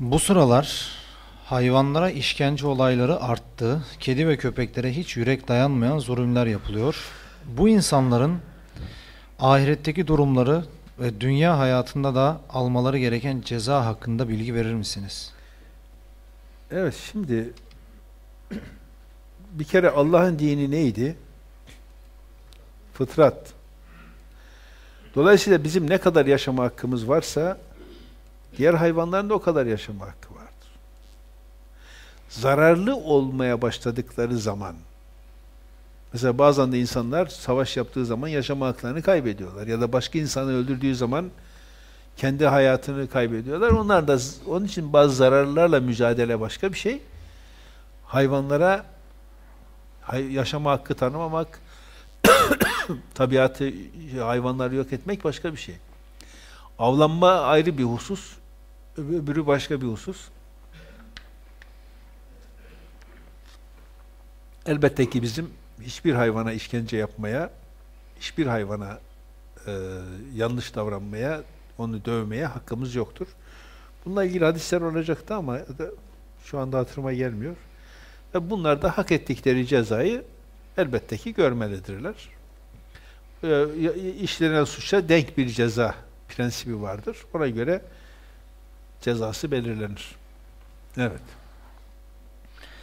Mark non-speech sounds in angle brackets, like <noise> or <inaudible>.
Bu sıralar hayvanlara işkence olayları arttı. Kedi ve köpeklere hiç yürek dayanmayan zulümler yapılıyor. Bu insanların ahiretteki durumları ve dünya hayatında da almaları gereken ceza hakkında bilgi verir misiniz? Evet şimdi bir kere Allah'ın dini neydi? Fıtrat. Dolayısıyla bizim ne kadar yaşama hakkımız varsa diğer hayvanların da o kadar yaşama hakkı vardır. Zararlı olmaya başladıkları zaman mesela bazen de insanlar savaş yaptığı zaman yaşama haklarını kaybediyorlar ya da başka insanı öldürdüğü zaman kendi hayatını kaybediyorlar. Onlar da onun için bazı zararlarla mücadele başka bir şey. Hayvanlara yaşama hakkı tanımamak, <coughs> tabiatı, hayvanları yok etmek başka bir şey. Avlanma ayrı bir husus, öbürü başka bir husus. Elbette ki bizim hiçbir hayvana işkence yapmaya, hiçbir hayvana e, yanlış davranmaya, onu dövmeye hakkımız yoktur. Bununla ilgili hadisler olacaktı ama şu anda hatırıma gelmiyor. Ve bunlar da hak ettikleri cezayı elbette ki görmelidirler. E, işlenen suça denk bir ceza prensibi vardır. Ona göre cezası belirlenir. Evet.